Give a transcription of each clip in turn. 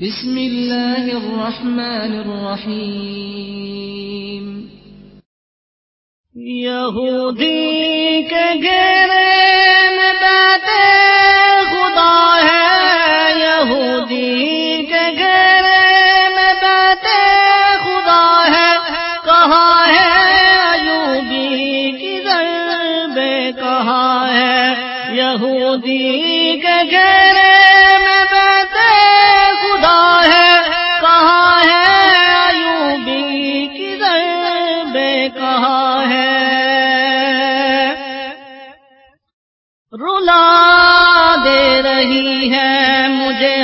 بسم الله الرحمن الرحيم. يهودي كغير نبات خدا ہے يهودي كغير نبات خدا ہے کہاں ہے ایوبی کی ضربے يهودي كغير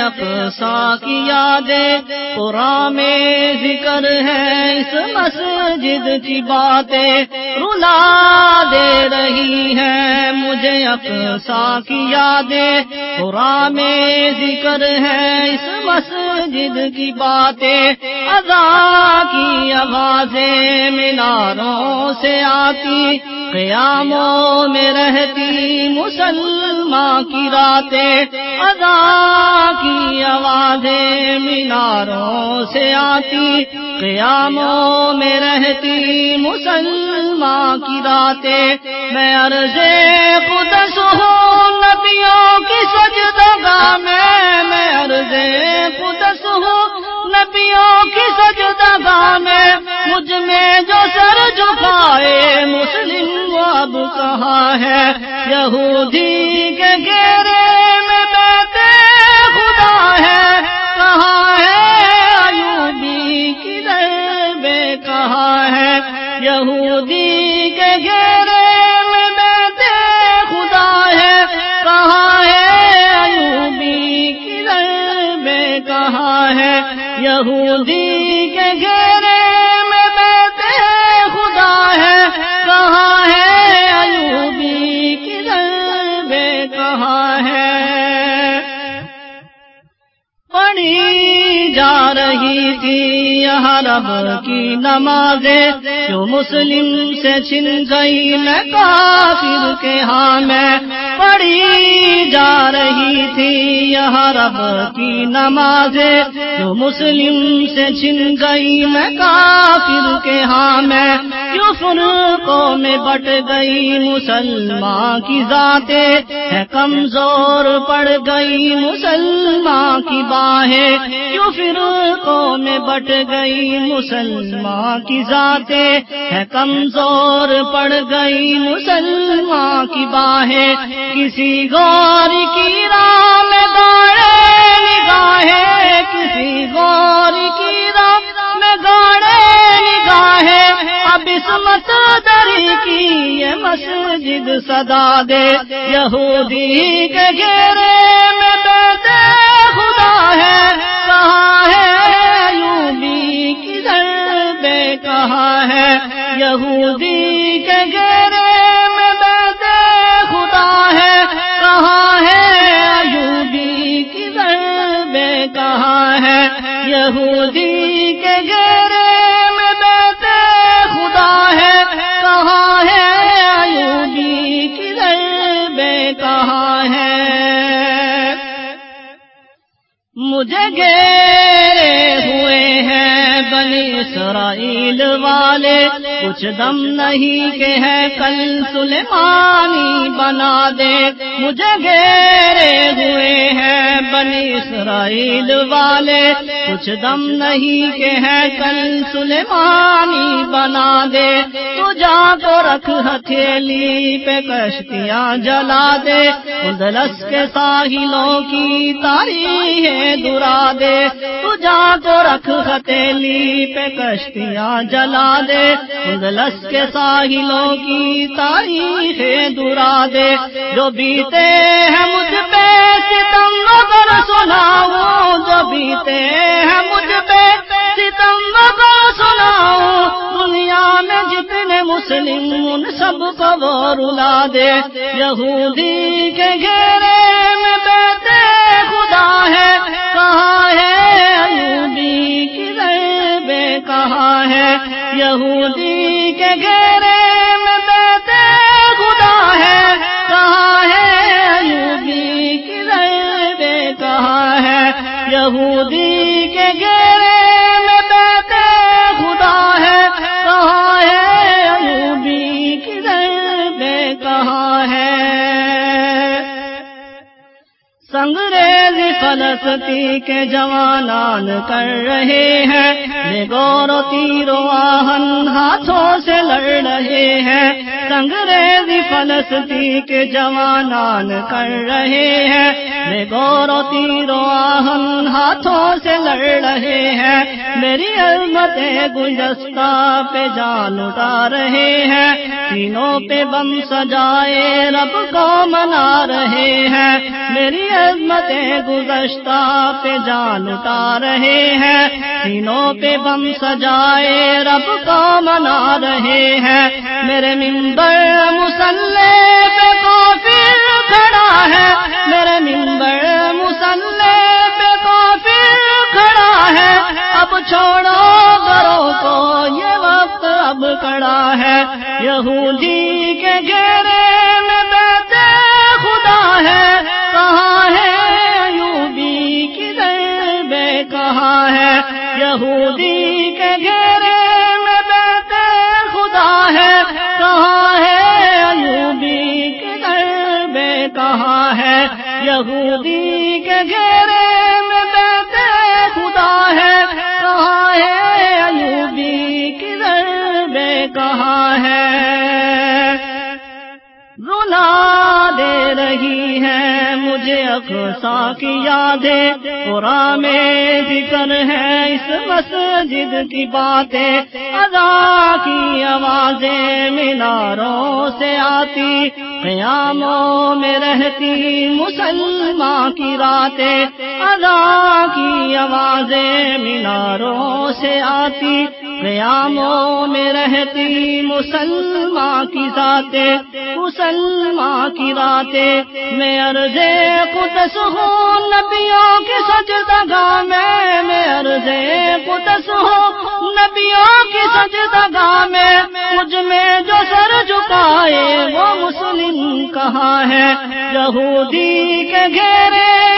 اقسا کی یادیں۔ قرآن میں ذکر ہے اس مسجد کی باتیں۔ رلا دے رہی ہے مجھے اقسا کی یادیں۔ قرآن میں ذکر ہے اس مسجد کی باتیں۔ ادا کی آوازیں میناروں سے آتی۔ قیاموں میں رہتی مسلمان کی راتیں۔ ادا آوازیں میناروں سے آتی، قیاموں میں رہتی مسلمان کی راتیں۔ میں عرض قدس ہوں نبیوں کی سجدگا میں میں عرض قدس ہوں نبیوں کی سجدگا میں۔ مجھ میں جو سر جھکائے مسلم اب کہاں ہے؟ یہودی کے گھیرے یہودی کے گھیرے میں بیٹے خدا ہے، کہاں ہے ایوبی کی بے کہاں ہے؟ پڑھی جا رہی تھی یہاں رب کی نمازیں، جو مسلم سے چھن گئی میں کافر کے ہاں میں پڑھی جا یہاں رب کی نمازیں جو مسلم سے چھن گئی میں کافر کے ہاں میں کیوں فرقوں میں بٹ گئی مسلمان کی ذاتیں ہے کمزور پڑ گئی مسلمان کی باہیں کیوں فرقوں میں بٹ گئی مسلمان کی ذاتیں ہے کمزور پڑ گئی مسلمان کی باہیں کسی غور کی راہ اب اسمت دری کی یہ مسجد صدا دے۔ یہودی کے گھیرے میں بیٹے خدا ہے، کہاں ہے؟ ایوبی کی بے کہاں ہے؟ یہودی کے گھیرے میں بیٹے خدا ہے، کہاں ہے؟ ایوبی کی بے کہاں ہے؟ یہودی کہاں ہے؟ مجھے گھیرے ہوئے ہیں بنی اسرائیل والے۔ کچھ دم نہیں کہ ہے کل سلیمانی بنا دے۔ مجھے گھیرے ہوئے ہیں بنی اسرائیل والے۔ کچھ دم نہیں کہ ہے کل سلیمانی بنا دے۔ تو جا تو رکھ ہتھیلی پہ کشتیاں جلا دے۔ اندلس کے ساحلوں کی تاریخ درا دے۔ تو جا تو رکھ ہتھیلی پہ کشتیاں جلا دے۔ اندلس کے ساحلوں کی تاریخ درا دے۔ جو بیتے ہیں مجھ پہ ستم مگر سناؤ، جو بیتے ہیں مجھ پہ ستم مگر سناؤ۔ دنیا میں جتنے مسلم، ان سب کو وہ رلا دے۔ یہودی کے گھیرے میں بیٹے خدا ہے، کہاں ہے؟ ایوبی کی بے کہاں ہے؟ یہودی رہا ہے۔ سنگریز فلسطی کے جوانان کر رہے ہیں۔ بے گور تیرو آہن ہاتھوں سے لڑ رہے ہیں۔ سنگریز فلسطی کے جوانان کر رہے ہیں۔ بے گور تیرو آہن ہاتھوں سے لڑ رہے ہیں۔ میری عظمت گلدستہ پہ جان اٹھا رہے ہیں۔ تینوں پہ بم سجائے رب کو منا رہے ہیں۔ میری عظمت گزشتہ پہ جان اٹھا رہے ہیں۔ تینوں پہ بم سجائے، رب کو منا رہے ہیں۔ میرے ممبر مسلح پہ کافر کھڑا ہے۔ میرے ممبر مسلح پہ کافر کھڑا ہے۔ اب چھوڑو کرو کو، یہ وقت اب کڑا ہے۔ یہودی کے گھیرے یہودی کے گھیرے میں بیٹھے خدا ہے، کہاں ہے ایوبی کدھر بے کہاں ہے یہودی کے گھیرے میں بیٹھے خدا ہے، کہاں ہے ایوبی کدھر بے کہاں ہے؟ رلا رہی ہے مجھے اقسا کی یادیں، قرآن میں ذکر ہے اس مسجد کی باتیں۔ ادا کی آوازیں میناروں سے آتی، قیاموں میں رہتی مسلمان کی راتیں۔ ادا کی آوازیں میناروں سے آتی قیاموں میں رہتی مسلمان کی ذاتیں مسلمان کی راتیں۔ میں عرضے قدس ہوں، نبیوں کی سجدگا میں میں عرضے قدس ہوں، نبیوں کی سجدگا میں۔ مجھ میں جو سر جھکائے، وہ مسلم کہاں ہے؟ یہودی کے گھیرے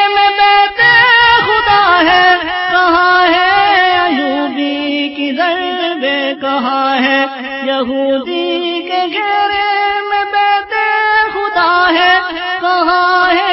ہے۔ یہودی کے گھیرے میں بیٹے خدا ہے۔ کہاں ہے